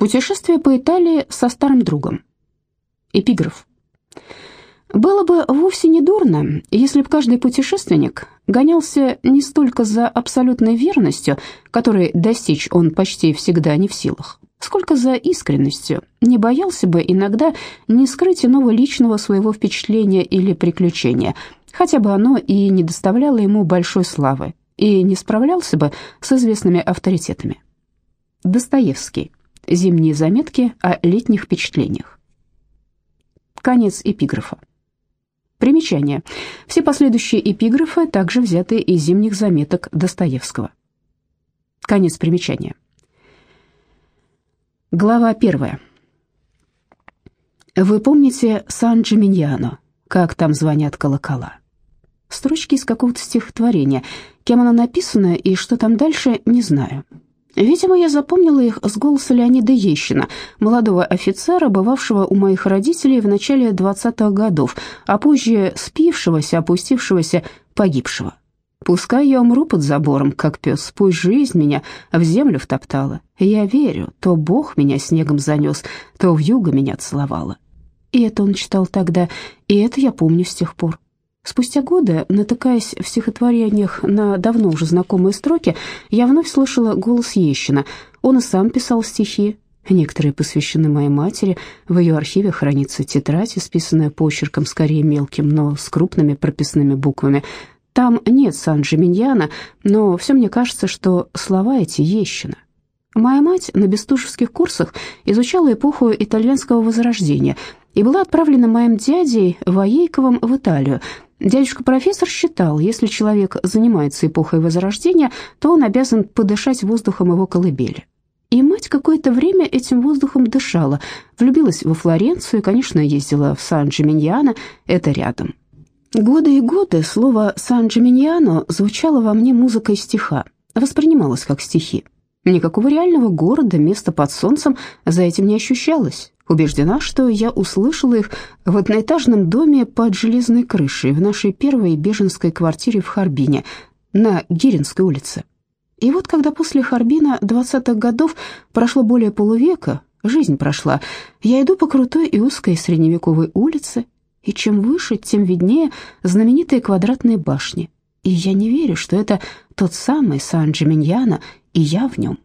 Путешествие по Италии со старым другом. Эпиграф. Было бы вовсе не дурно, если бы каждый путешественник гонялся не столько за абсолютной верностью, которой достичь он почти всегда не в силах, сколько за искренностью, не боялся бы иногда не скрыть иного личного своего впечатления или приключения, хотя бы оно и не доставляло ему большой славы, и не справлялся бы с известными авторитетами. Достоевский. Зимние заметки о летних впечатлениях. Конец эпиграфа. Примечание. Все последующие эпиграфы также взяты из зимних заметок Достоевского. Конец примечания. Глава первая. Вы помните Сан-Джиминьяно, как там звонят колокола? Строчки из какого-то стихотворения. Кем оно написано и что там дальше, не знаю. Видимо, я запомнила их с голоса Леонида Ещина, молодого офицера, бывавшего у моих родителей в начале 20-х годов, а позже спившегося, опустившегося, погибшего. Пускай я умру под забором, как пес, пусть жизнь меня в землю втоптала. Я верю, то Бог меня снегом занес, то в юго меня целовала. И это он читал тогда, и это я помню с тех пор. Спустя годы, натыкаясь в стихотворениях на давно уже знакомые строки, я вновь слышала голос Ещина. Он и сам писал стихи. Некоторые посвящены моей матери. В ее архиве хранится тетрадь, исписанная почерком скорее мелким, но с крупными прописными буквами. Там нет Сан-Джиминьяна, но все мне кажется, что слова эти Ещина. Моя мать на бестужевских курсах изучала эпоху итальянского возрождения и была отправлена моим дядей Воейковым в Италию – Дядюшка-профессор считал, если человек занимается эпохой Возрождения, то он обязан подышать воздухом его колыбели. И мать какое-то время этим воздухом дышала, влюбилась во Флоренцию и, конечно, ездила в Сан-Джиминьяно, это рядом. Годы и годы слово «Сан-Джиминьяно» звучало во мне музыкой стиха, воспринималось как стихи. Никакого реального города, места под солнцем за этим не ощущалось. Убеждена, что я услышала их в одноэтажном доме под железной крышей в нашей первой беженской квартире в Харбине на Гиринской улице. И вот когда после Харбина 20-х годов прошло более полувека, жизнь прошла, я иду по крутой и узкой средневековой улице, и чем выше, тем виднее знаменитые квадратные башни. И я не верю, что это тот самый Сан-Джиминьяно, и я в нем.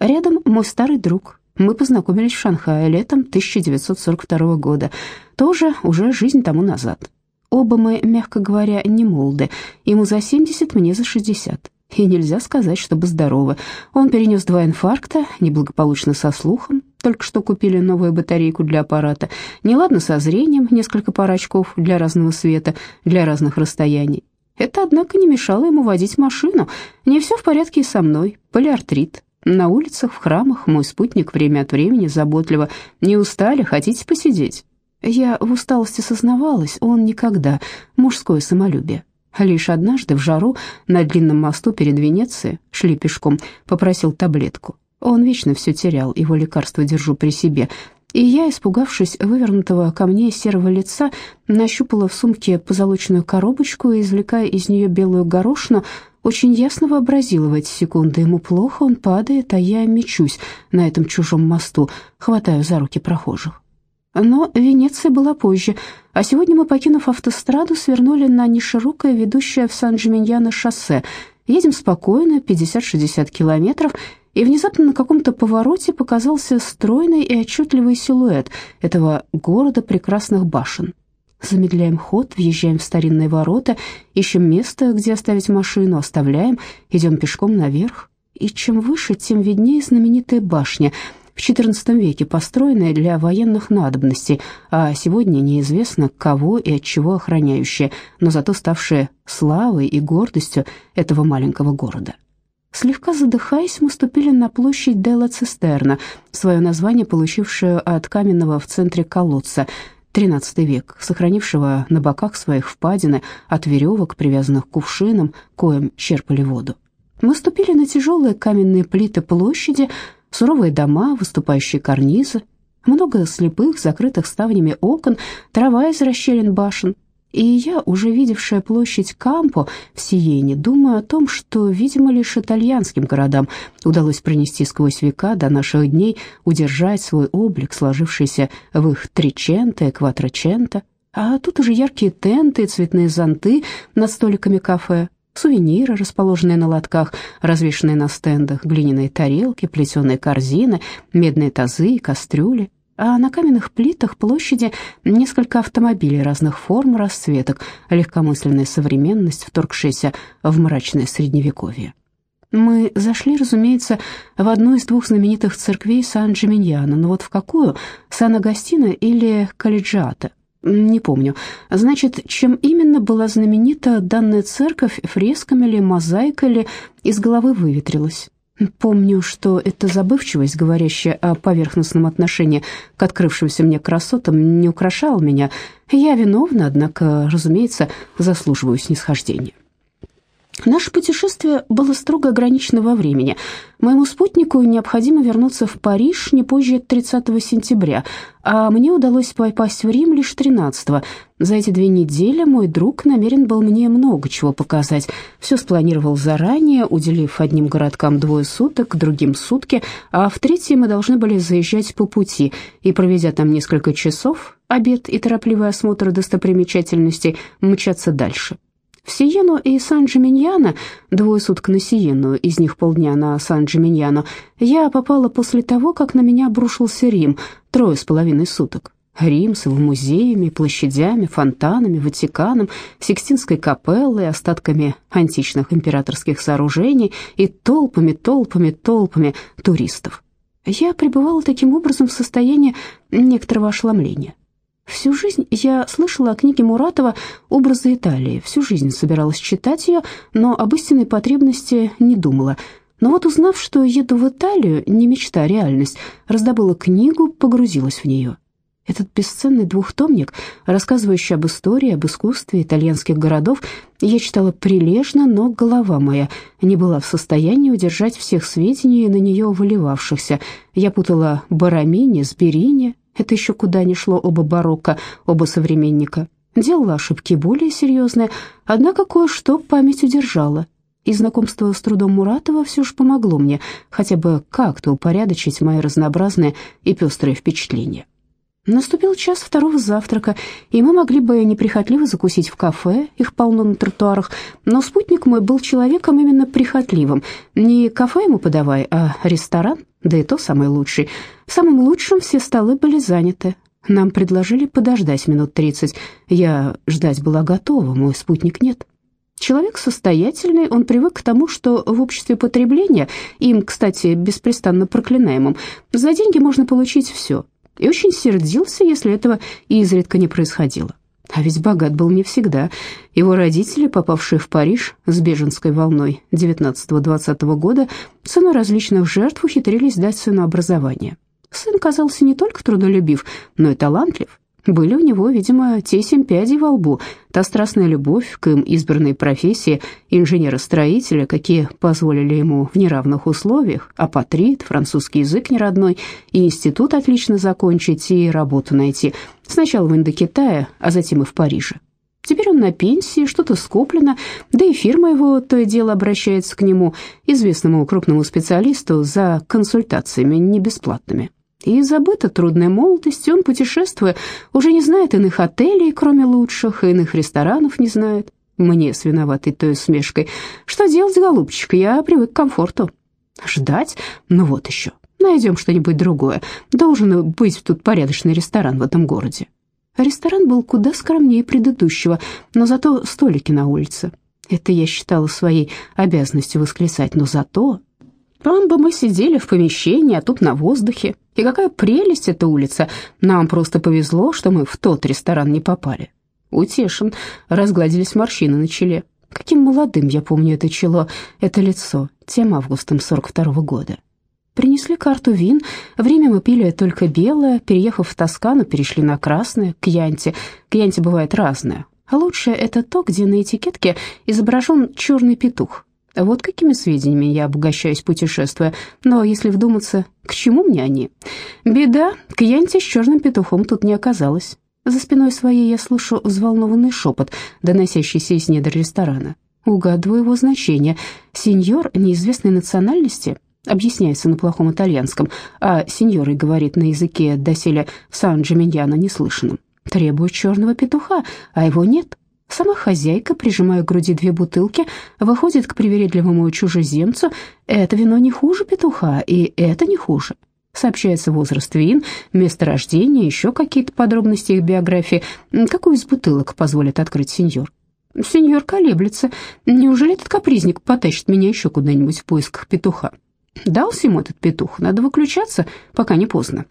Рядом мой старый друг, мы познакомились в Шанхае летом 1942 года, тоже уже жизнь тому назад. Оба мы, мягко говоря, не молоды, ему за 70, мне за 60. И нельзя сказать, чтобы здоровы. Он перенес два инфаркта, неблагополучно со слухом, только что купили новую батарейку для аппарата, неладно со зрением, несколько пар очков для разного света, для разных расстояний. Это, однако, не мешало ему водить машину. Не все в порядке и со мной, полиартрит, на улицах, в храмах мой спутник время от времени заботливо «Не устали? Хотите посидеть?» Я в усталости сознавалась, он никогда, мужское самолюбие. Лишь однажды в жару на длинном мосту перед Венецией, шли пешком, попросил таблетку. Он вечно все терял, его лекарство держу при себе. И я, испугавшись вывернутого ко мне серого лица, нащупала в сумке позолоченную коробочку и, извлекая из нее белую горошину, очень ясно вообразила в эти секунды. Ему плохо, он падает, а я мечусь на этом чужом мосту, хватаю за руки прохожих. Но Венеция была позже, а сегодня мы, покинув автостраду, свернули на неширокое, ведущее в Сан-Джиминьяно шоссе. Едем спокойно, 50-60 километров, и внезапно на каком-то повороте показался стройный и отчетливый силуэт этого города прекрасных башен. Замедляем ход, въезжаем в старинные ворота, ищем место, где оставить машину, оставляем, идем пешком наверх. И чем выше, тем виднее знаменитая башня, в XIV веке построенная для военных надобностей, а сегодня неизвестно кого и от чего охраняющая, но зато ставшая славой и гордостью этого маленького города. Слегка задыхаясь, мы ступили на площадь Делла Цистерна, свое название получившую от каменного в центре колодца – XIII век, сохранившего на боках своих впадины от веревок, привязанных к кувшинам, коим черпали воду. Мы ступили на тяжелые каменные плиты площади, суровые дома, выступающие карнизы, много слепых, закрытых ставнями окон, трава из расщелин башен. И я, уже видевшая площадь Кампо в Сиене, думаю о том, что, видимо, лишь итальянским городам удалось пронести сквозь века до наших дней, удержать свой облик, сложившийся в их триченто и кватроченто. А тут уже яркие тенты, цветные зонты над столиками кафе, сувениры, расположенные на лотках, развешанные на стендах, глиняные тарелки, плетеные корзины, медные тазы и кастрюли а на каменных плитах площади несколько автомобилей разных форм, расцветок, легкомысленная современность, вторгшаяся в мрачное средневековье. Мы зашли, разумеется, в одну из двух знаменитых церквей Сан-Джиминьяно, но вот в какую? Сан-Агастино или Калиджиата? Не помню. Значит, чем именно была знаменита данная церковь, фресками ли, мозаикой ли, из головы выветрилась. Помню, что эта забывчивость, говорящая о поверхностном отношении к открывшимся мне красотам, не украшала меня. Я виновна, однако, разумеется, заслуживаю снисхождения. Наше путешествие было строго ограничено во времени. Моему спутнику необходимо вернуться в Париж не позже 30 сентября, а мне удалось попасть в Рим лишь 13 -го. За эти две недели мой друг намерен был мне много чего показать. Все спланировал заранее, уделив одним городкам двое суток, другим сутки, а в третьем мы должны были заезжать по пути и, проведя там несколько часов, обед и торопливый осмотр достопримечательностей, мчаться дальше. В Сиену и Сан-Джиминьяно, двое суток на Сиену, из них полдня на Сан-Джиминьяно, я попала после того, как на меня обрушился Рим, трое с половиной суток. Рим с его музеями, площадями, фонтанами, Ватиканом, Сикстинской капеллой, остатками античных императорских сооружений и толпами, толпами, толпами туристов. Я пребывала таким образом в состоянии некоторого ошеломления. Всю жизнь я слышала о книге Муратова «Образы Италии», всю жизнь собиралась читать ее, но об истинной потребности не думала. Но вот узнав, что еду в Италию, не мечта, а реальность, раздобыла книгу, погрузилась в нее. Этот бесценный двухтомник, рассказывающий об истории, об искусстве итальянских городов, я читала прилежно, но голова моя не была в состоянии удержать всех сведений на нее выливавшихся. Я путала Барамини с Берини, это еще куда ни шло оба барокко, оба современника. Делала ошибки более серьезные, однако кое-что память удержала. И знакомство с трудом Муратова все же помогло мне хотя бы как-то упорядочить мои разнообразные и пестрые впечатления. Наступил час второго завтрака, и мы могли бы неприхотливо закусить в кафе, их полно на тротуарах, но спутник мой был человеком именно прихотливым. Не кафе ему подавай, а ресторан, да и то самый лучший. Самым лучшим все столы были заняты. Нам предложили подождать минут тридцать. Я ждать была готова, мой спутник нет. Человек состоятельный, он привык к тому, что в обществе потребления, им, кстати, беспрестанно проклинаемым, за деньги можно получить все – и очень сердился, если этого изредка не происходило. А ведь богат был не всегда. Его родители, попавшие в Париж с беженской волной 19-20 года, ценой различных жертв ухитрились дать сыну образование. Сын казался не только трудолюбив, но и талантлив. Были у него, видимо, те семь пядей во лбу, та страстная любовь к им избранной профессии инженера-строителя, какие позволили ему в неравных условиях, апатрид, французский язык неродной, и институт отлично закончить, и работу найти, сначала в Индокитае, а затем и в Париже. Теперь он на пенсии, что-то скоплено, да и фирма его то и дело обращается к нему, известному крупному специалисту, за консультациями не бесплатными. И забыта трудная молодость, он, путешествуя, уже не знает иных отелей, кроме лучших, иных ресторанов не знает. Мне с виноватой той усмешкой. Что делать, голубчик, я привык к комфорту. Ждать? Ну вот еще. Найдем что-нибудь другое. Должен быть тут порядочный ресторан в этом городе. Ресторан был куда скромнее предыдущего, но зато столики на улице. Это я считала своей обязанностью восклицать, но зато там бы мы сидели в помещении, а тут на воздухе. И какая прелесть эта улица. Нам просто повезло, что мы в тот ресторан не попали. Утешен, разгладились морщины на челе. Каким молодым я помню это чело, это лицо, тем августом 42 -го года. Принесли карту вин. Время мы пили только белое. Переехав в Тоскану, перешли на красное, к Янте. К Янте бывает разное. А лучшее это то, где на этикетке изображен черный петух. Вот какими сведениями я обогащаюсь, путешествуя. Но если вдуматься, к чему мне они? Беда, к Янте с черным петухом тут не оказалось. За спиной своей я слышу взволнованный шепот, доносящийся из недр ресторана. Угадываю его значение. Сеньор неизвестной национальности объясняется на плохом итальянском, а сеньорой говорит на языке доселе Сан-Джиминьяно неслышанном. Требует черного петуха, а его нет. Сама хозяйка, прижимая к груди две бутылки, выходит к привередливому чужеземцу. Это вино не хуже петуха, и это не хуже. Сообщается возраст вин, место рождения, еще какие-то подробности их биографии. Какую из бутылок позволит открыть сеньор? Сеньор колеблется. Неужели этот капризник потащит меня еще куда-нибудь в поисках петуха? Дался ему этот петух, надо выключаться, пока не поздно.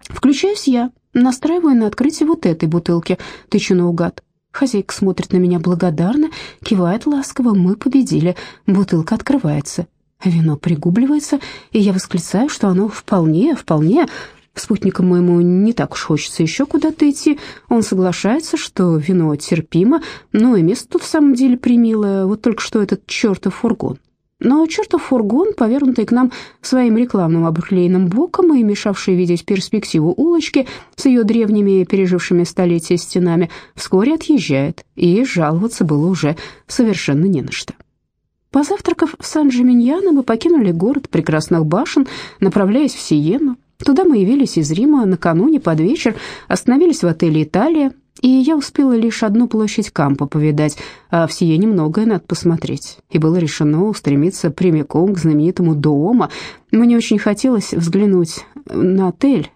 Включаюсь я, настраиваю на открытие вот этой бутылки, тычу наугад. Хозяйка смотрит на меня благодарно, кивает ласково, мы победили, бутылка открывается. Вино пригубливается, и я восклицаю, что оно вполне, вполне... Спутникам моему не так уж хочется еще куда-то идти. Он соглашается, что вино терпимо, но и место тут в самом деле примилое, вот только что этот чертов фургон. Но чертов фургон, повернутый к нам своим рекламным обклеенным боком и мешавший видеть перспективу улочки с ее древними, пережившими столетия стенами, вскоре отъезжает, и жаловаться было уже совершенно не на что. Позавтракав в Сан-Джиминьяно, мы покинули город прекрасных башен, направляясь в Сиену. Туда мы явились из Рима накануне под вечер, остановились в отеле «Италия», и я успела лишь одну площадь Кампа повидать, а в Сиене многое надо посмотреть. И было решено устремиться прямиком к знаменитому Дуомо. Мне очень хотелось взглянуть на отель,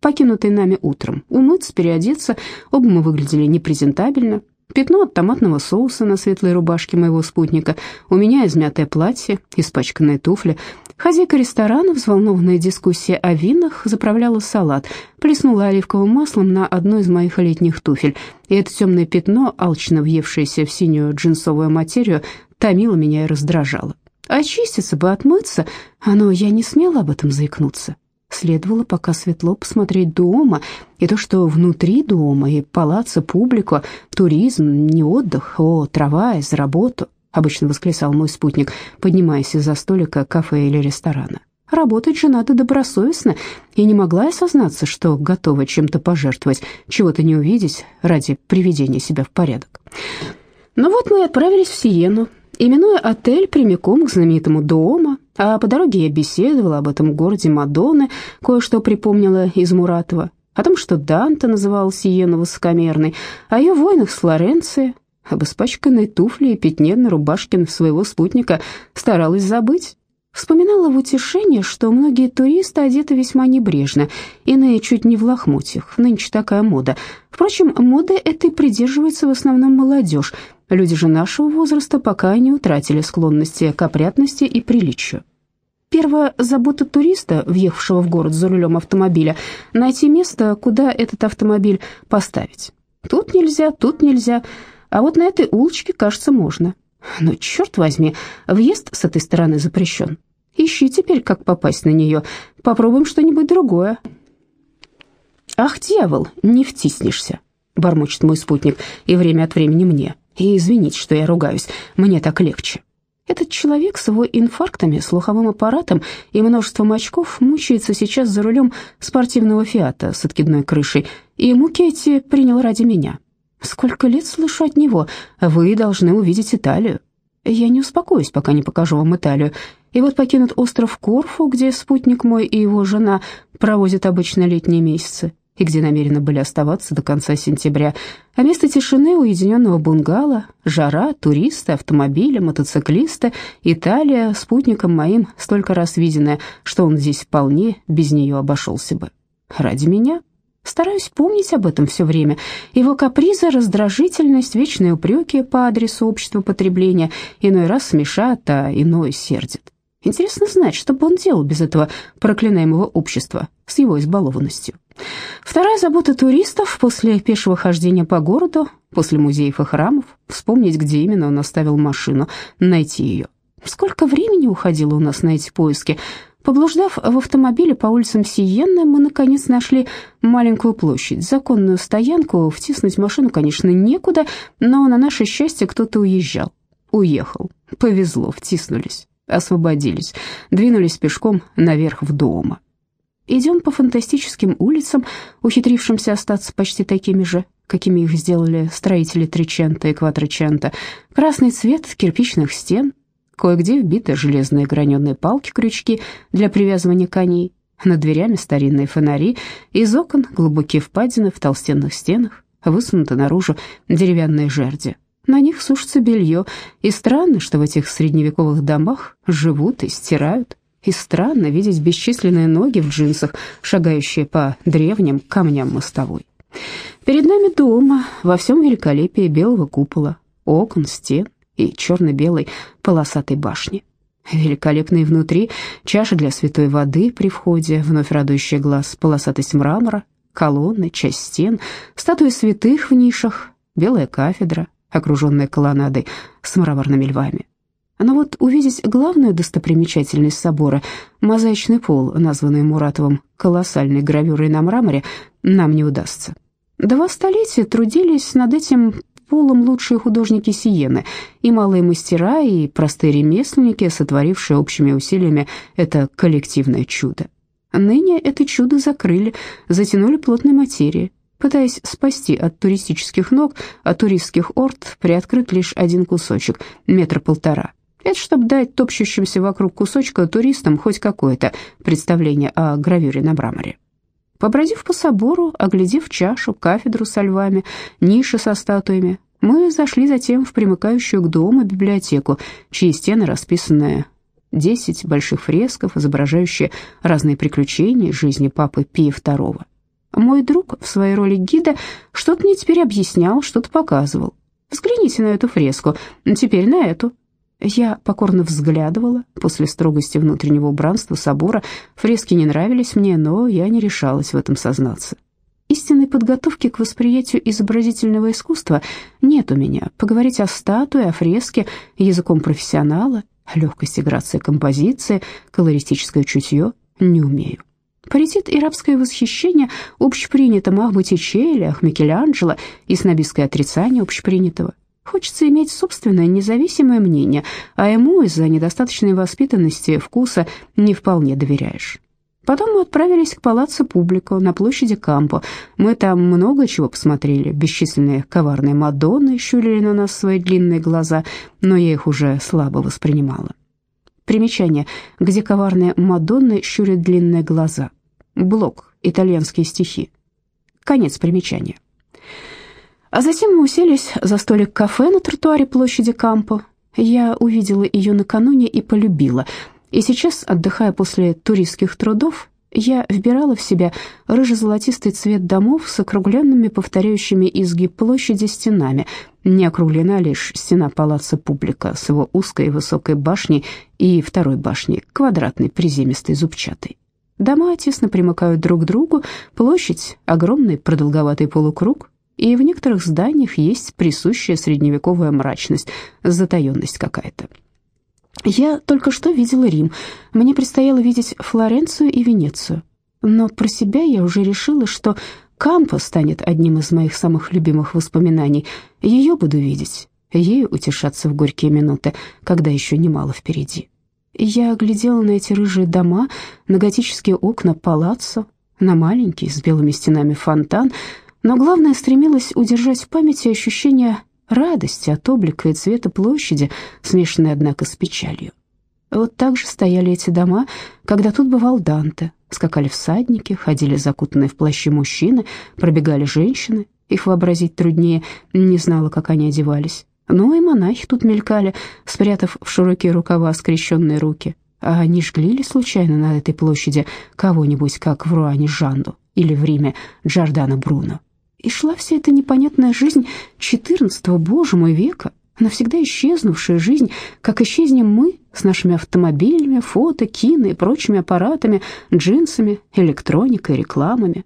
покинутый нами утром, умыться, переодеться. Оба мы выглядели непрезентабельно. Пятно от томатного соуса на светлой рубашке моего спутника, у меня измятое платье, испачканные туфли. Хозяйка ресторана, взволнованная дискуссия о винах, заправляла салат, плеснула оливковым маслом на одну из моих летних туфель, и это темное пятно, алчно въевшееся в синюю джинсовую материю, томило меня и раздражало. Очиститься бы, отмыться, но я не смела об этом заикнуться. Следовало, пока светло, посмотреть дома, и то, что внутри дома, и палаца, публику, туризм, не отдых, о, трава, из работу, обычно восклицал мой спутник, поднимаясь из-за столика кафе или ресторана. Работать же надо добросовестно, и не могла я сознаться, что готова чем-то пожертвовать, чего-то не увидеть ради приведения себя в порядок. Ну вот мы и отправились в Сиену, именуя отель прямиком к знаменитому дома, а по дороге я беседовала об этом городе Мадонны, кое-что припомнила из Муратова, о том, что Данте называл Сиену высокомерной, о ее войнах с Флоренцией, об испачканной туфле и пятне на рубашке своего спутника старалась забыть. Вспоминала в утешение, что многие туристы одеты весьма небрежно, иные чуть не в лохмотьях, нынче такая мода. Впрочем, моды этой придерживается в основном молодежь, Люди же нашего возраста пока не утратили склонности к опрятности и приличию. Первая забота туриста, въехавшего в город за рулем автомобиля, найти место, куда этот автомобиль поставить. Тут нельзя, тут нельзя, а вот на этой улочке, кажется, можно. Но, черт возьми, въезд с этой стороны запрещен. Ищи теперь, как попасть на нее. Попробуем что-нибудь другое. «Ах, дьявол, не втиснешься», — бормочет мой спутник, и время от времени мне. И извините, что я ругаюсь, мне так легче. Этот человек с его инфарктами, слуховым аппаратом и множеством очков мучается сейчас за рулем спортивного «Фиата» с откидной крышей, и муки эти принял ради меня. Сколько лет слышу от него, вы должны увидеть Италию. Я не успокоюсь, пока не покажу вам Италию. И вот покинут остров Корфу, где спутник мой и его жена проводят обычно летние месяцы и где намерены были оставаться до конца сентября, а место тишины уединенного бунгало, жара, туристы, автомобили, мотоциклисты, Италия, спутником моим столько раз виденная, что он здесь вполне без нее обошелся бы. Ради меня? Стараюсь помнить об этом все время. Его капризы, раздражительность, вечные упреки по адресу общества потребления иной раз смешат, а иной сердит. Интересно знать, что бы он делал без этого проклинаемого общества с его избалованностью. Вторая забота туристов после пешего хождения по городу, после музеев и храмов, вспомнить, где именно он оставил машину, найти ее. Сколько времени уходило у нас на эти поиски? Поблуждав в автомобиле по улицам Сиенны, мы, наконец, нашли маленькую площадь, законную стоянку. Втиснуть машину, конечно, некуда, но на наше счастье кто-то уезжал. Уехал. Повезло, втиснулись освободились, двинулись пешком наверх в дома. Идем по фантастическим улицам, ухитрившимся остаться почти такими же, какими их сделали строители Тричента и Кватричента. Красный цвет кирпичных стен, кое-где вбиты железные граненые палки-крючки для привязывания коней, над дверями старинные фонари, из окон глубокие впадины в толстенных стенах, высунуты наружу деревянные жерди. На них сушится белье, и странно, что в этих средневековых домах живут и стирают. И странно видеть бесчисленные ноги в джинсах, шагающие по древним камням мостовой. Перед нами дома во всем великолепии белого купола, окон, стен и черно-белой полосатой башни. Великолепные внутри чаша для святой воды при входе, вновь радующая глаз, полосатость мрамора, колонны, часть стен, статуи святых в нишах, белая кафедра, окруженная колоннадой с мраморными львами. Но вот увидеть главную достопримечательность собора, мозаичный пол, названный Муратовым колоссальной гравюрой на мраморе, нам не удастся. Два столетия трудились над этим полом лучшие художники Сиены, и малые мастера, и простые ремесленники, сотворившие общими усилиями это коллективное чудо. Ныне это чудо закрыли, затянули плотной материей, пытаясь спасти от туристических ног, от туристских орд, приоткрыть лишь один кусочек, метр полтора. Это чтобы дать топчущимся вокруг кусочка туристам хоть какое-то представление о гравюре на мраморе. Побродив по собору, оглядев чашу, кафедру со львами, ниши со статуями, мы зашли затем в примыкающую к дому библиотеку, чьи стены расписаны десять больших фресков, изображающие разные приключения жизни папы Пия II. Мой друг в своей роли гида что-то мне теперь объяснял, что-то показывал. Взгляните на эту фреску, теперь на эту. Я покорно взглядывала. После строгости внутреннего убранства собора фрески не нравились мне, но я не решалась в этом сознаться. Истинной подготовки к восприятию изобразительного искусства нет у меня. Поговорить о статуе, о фреске языком профессионала, легкости грации композиции, колористическое чутье не умею. Паритет и рабское восхищение общепринятым ах Боттичелли, ах Микеланджело и снобистское отрицание общепринятого. Хочется иметь собственное независимое мнение, а ему из-за недостаточной воспитанности вкуса не вполне доверяешь. Потом мы отправились к палаццо Публико на площади Кампо. Мы там много чего посмотрели. Бесчисленные коварные Мадонны щурили на нас свои длинные глаза, но я их уже слабо воспринимала. Примечание. Где коварные Мадонны щурят длинные глаза. Блок. Итальянские стихи. Конец примечания. А затем мы уселись за столик кафе на тротуаре площади Кампо. Я увидела ее накануне и полюбила. И сейчас, отдыхая после туристских трудов, я вбирала в себя рыже-золотистый цвет домов с округленными, повторяющими изгиб площади стенами. Не округлена лишь стена палаца Публика с его узкой высокой башней и второй башней, квадратной, приземистой, зубчатой. Дома тесно примыкают друг к другу, площадь — огромный продолговатый полукруг, и в некоторых зданиях есть присущая средневековая мрачность, затаенность какая-то. Я только что видела Рим, мне предстояло видеть Флоренцию и Венецию, но про себя я уже решила, что Кампо станет одним из моих самых любимых воспоминаний. Ее буду видеть, ею утешаться в горькие минуты, когда еще немало впереди. Я глядела на эти рыжие дома, на готические окна палаццо, на маленький с белыми стенами фонтан, но главное стремилась удержать в памяти ощущение радости от облика и цвета площади, смешанной, однако, с печалью. Вот так же стояли эти дома, когда тут бывал Данте. Скакали всадники, ходили закутанные в плащи мужчины, пробегали женщины, их вообразить труднее, не знала, как они одевались. Ну и монахи тут мелькали, спрятав в широкие рукава скрещенные руки. А не жгли ли случайно на этой площади кого-нибудь, как в Руане Жанду или в Риме Джордано Бруно? И шла вся эта непонятная жизнь четырнадцатого, боже мой, века, навсегда исчезнувшая жизнь, как исчезнем мы с нашими автомобилями, фото, кино и прочими аппаратами, джинсами, электроникой, рекламами.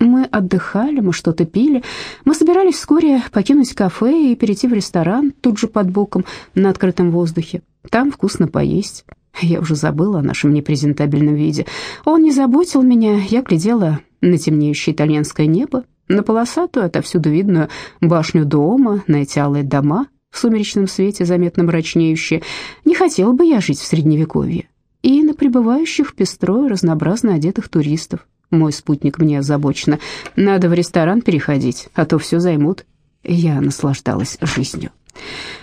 Мы отдыхали, мы что-то пили, мы собирались вскоре покинуть кафе и перейти в ресторан, тут же под боком, на открытом воздухе. Там вкусно поесть. Я уже забыла о нашем непрезентабельном виде. Он не заботил меня, я глядела на темнеющее итальянское небо, на полосатую, отовсюду видную башню дома, на эти алые дома, в сумеречном свете заметно мрачнеющие. Не хотела бы я жить в Средневековье. и на прибывающих пестро разнообразно одетых туристов. Мой спутник мне озабоченно. Надо в ресторан переходить, а то все займут. Я наслаждалась жизнью.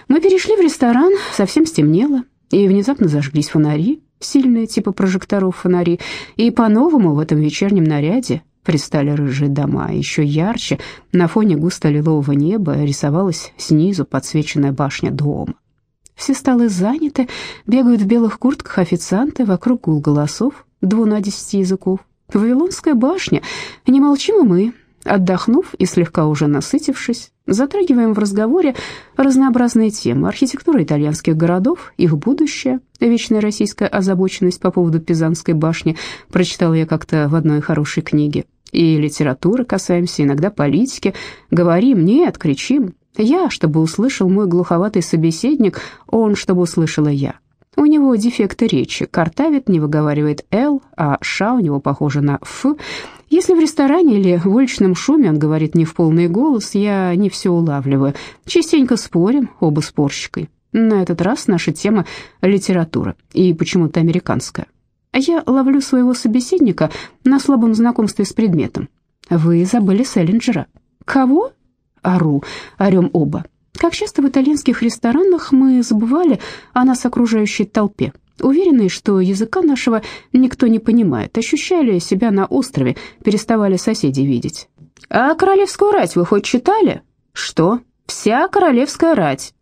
Мы перешли в ресторан, совсем стемнело, и внезапно зажглись фонари, сильные типа прожекторов фонари, и по-новому в этом вечернем наряде предстали рыжие дома, еще ярче на фоне густо-лилового неба рисовалась снизу подсвеченная башня дома. Все столы заняты, бегают в белых куртках официанты, вокруг гул голосов, двунадесяти языков. Вавилонская башня, не молчим мы, Отдохнув и слегка уже насытившись, затрагиваем в разговоре разнообразные темы. Архитектура итальянских городов, их будущее, вечная российская озабоченность по поводу Пизанской башни, прочитала я как-то в одной хорошей книге. И литературы касаемся, иногда политики. Говорим «нет», кричим. Я, чтобы услышал мой глуховатый собеседник, он, чтобы услышала я. У него дефекты речи, картавит, не выговаривает «л», а «ша» у него похоже на «ф». Если в ресторане или в уличном шуме он говорит не в полный голос, я не все улавливаю. Частенько спорим, оба спорщикой. На этот раз наша тема — литература, и почему-то американская. Я ловлю своего собеседника на слабом знакомстве с предметом. Вы забыли Селлинджера. Кого? Ору, орем оба. Как часто в итальянских ресторанах мы забывали о нас окружающей толпе. Уверенные, что языка нашего никто не понимает, ощущали себя на острове, переставали соседей видеть. «А королевскую рать вы хоть читали?» «Что? Вся королевская рать!»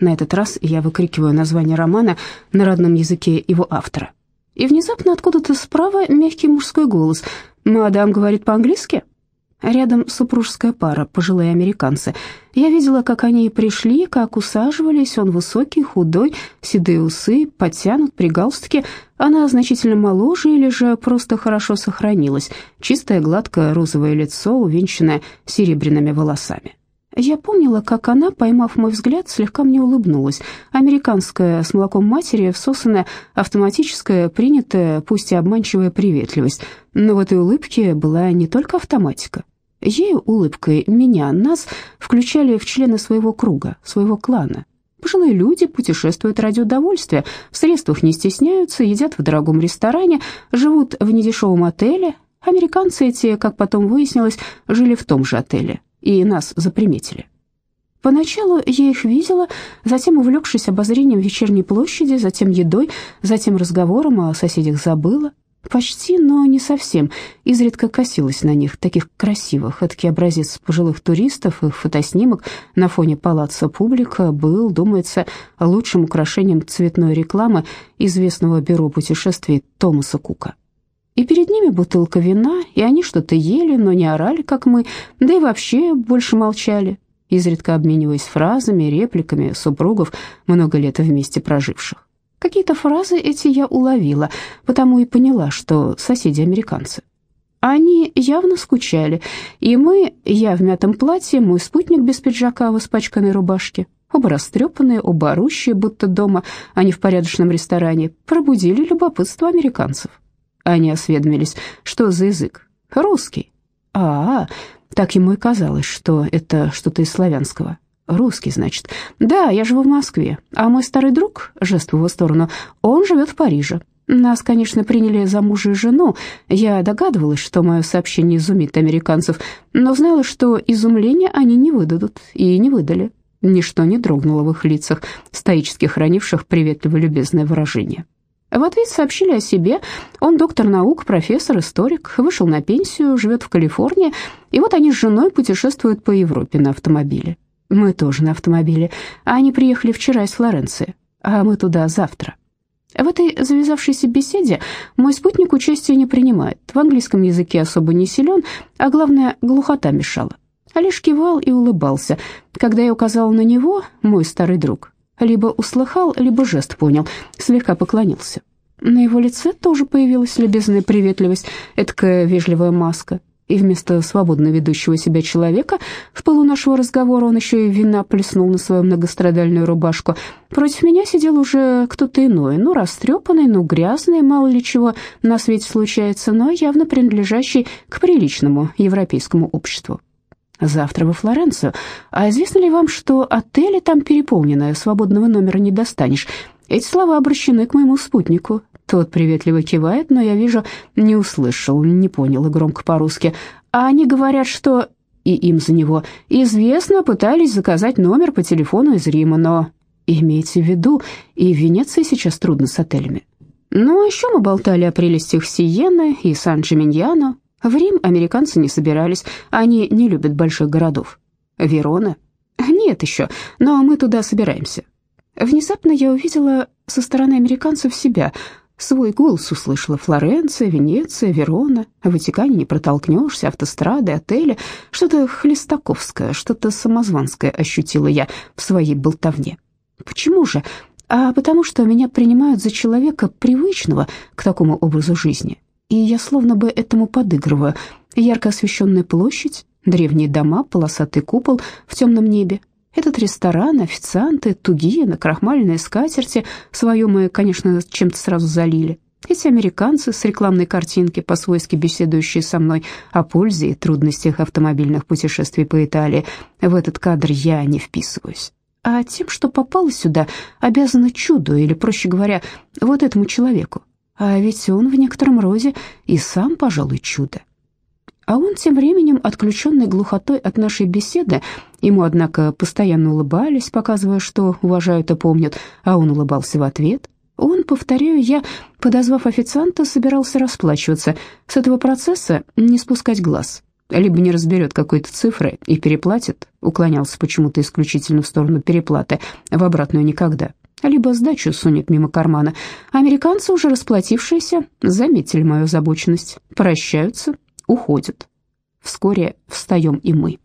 На этот раз я выкрикиваю название романа на родном языке его автора. И внезапно откуда-то справа мягкий мужской голос. «Мадам говорит по-английски?» Рядом супружеская пара, пожилые американцы. Я видела, как они пришли, как усаживались. Он высокий, худой, седые усы, подтянут при галстуке. Она значительно моложе или же просто хорошо сохранилась. Чистое, гладкое розовое лицо, увенчанное серебряными волосами. Я помнила, как она, поймав мой взгляд, слегка мне улыбнулась. Американская с молоком матери, всосанная, автоматическая, принятая, пусть и обманчивая приветливость. Но в этой улыбке была не только автоматика. Ею улыбкой меня, нас, включали в члены своего круга, своего клана. Пожилые люди путешествуют ради удовольствия, в средствах не стесняются, едят в дорогом ресторане, живут в недешевом отеле. Американцы эти, как потом выяснилось, жили в том же отеле и нас заприметили. Поначалу я их видела, затем, увлекшись обозрением вечерней площади, затем едой, затем разговором о соседях забыла. Почти, но не совсем. Изредка косилась на них, таких красивых. Эдакий образец пожилых туристов, их фотоснимок на фоне палаца публика был, думается, лучшим украшением цветной рекламы известного бюро путешествий Томаса Кука. И перед ними бутылка вина, и они что-то ели, но не орали, как мы, да и вообще больше молчали, изредка обмениваясь фразами, репликами супругов, много лет вместе проживших. Какие-то фразы эти я уловила, потому и поняла, что соседи американцы. Они явно скучали, и мы, я в мятом платье, мой спутник без пиджака в испачканной рубашке, оба растрепанные, оба орущие, будто дома, а не в порядочном ресторане, пробудили любопытство американцев. Они осведомились, что за язык. Русский. А, -а, так ему и казалось, что это что-то из славянского. Русский, значит. Да, я живу в Москве, а мой старый друг, жест в его сторону, он живет в Париже. Нас, конечно, приняли за мужа и жену. Я догадывалась, что мое сообщение изумит американцев, но знала, что изумления они не выдадут, и не выдали. Ничто не дрогнуло в их лицах, стоически хранивших приветливо-любезное выражение. В ответ сообщили о себе. Он доктор наук, профессор, историк, вышел на пенсию, живет в Калифорнии, и вот они с женой путешествуют по Европе на автомобиле. Мы тоже на автомобиле, а они приехали вчера из Флоренции, а мы туда завтра. В этой завязавшейся беседе мой спутник участия не принимает, в английском языке особо не силен, а главное, глухота мешала. А лишь кивал и улыбался. Когда я указала на него, мой старый друг, либо услыхал, либо жест понял, слегка поклонился. На его лице тоже появилась любезная приветливость, эдакая вежливая маска. И вместо свободно ведущего себя человека в полу нашего разговора он еще и вина плеснул на свою многострадальную рубашку. Против меня сидел уже кто-то иной, ну, растрепанный, ну, грязный, мало ли чего на свете случается, но явно принадлежащий к приличному европейскому обществу. Завтра во Флоренцию. А известно ли вам, что отели там переполнены, свободного номера не достанешь? Эти слова обращены к моему спутнику. Тот приветливо кивает, но я вижу, не услышал, не понял и громко по-русски. А они говорят, что и им за него известно, пытались заказать номер по телефону из Рима, но имейте в виду, и в Венеции сейчас трудно с отелями. Ну, а еще мы болтали о прелестях Сиены и Сан-Джиминьяно. В Рим американцы не собирались, они не любят больших городов. Верона? Нет еще, но мы туда собираемся. Внезапно я увидела со стороны американцев себя, свой голос услышала. Флоренция, Венеция, Верона. В Ватикане не протолкнешься, автострады, отели. Что-то хлестаковское, что-то самозванское ощутила я в своей болтовне. Почему же? А потому что меня принимают за человека, привычного к такому образу жизни. И я словно бы этому подыгрываю. Ярко освещенная площадь, древние дома, полосатый купол в темном небе, этот ресторан, официанты, тугие, накрахмаленные скатерти, свое мы, конечно, чем-то сразу залили. Эти американцы с рекламной картинки, по-свойски беседующие со мной о пользе и трудностях автомобильных путешествий по Италии, в этот кадр я не вписываюсь. А тем, что попало сюда, обязано чуду, или, проще говоря, вот этому человеку. А ведь он в некотором роде и сам, пожалуй, чудо. А он тем временем, отключенный глухотой от нашей беседы, ему, однако, постоянно улыбались, показывая, что уважают и помнят, а он улыбался в ответ. Он, повторяю я, подозвав официанта, собирался расплачиваться. С этого процесса не спускать глаз. Либо не разберет какой-то цифры и переплатит, уклонялся почему-то исключительно в сторону переплаты, в обратную никогда либо сдачу сунет мимо кармана. Американцы, уже расплатившиеся, заметили мою озабоченность, прощаются уходят. Вскоре встаем и мы.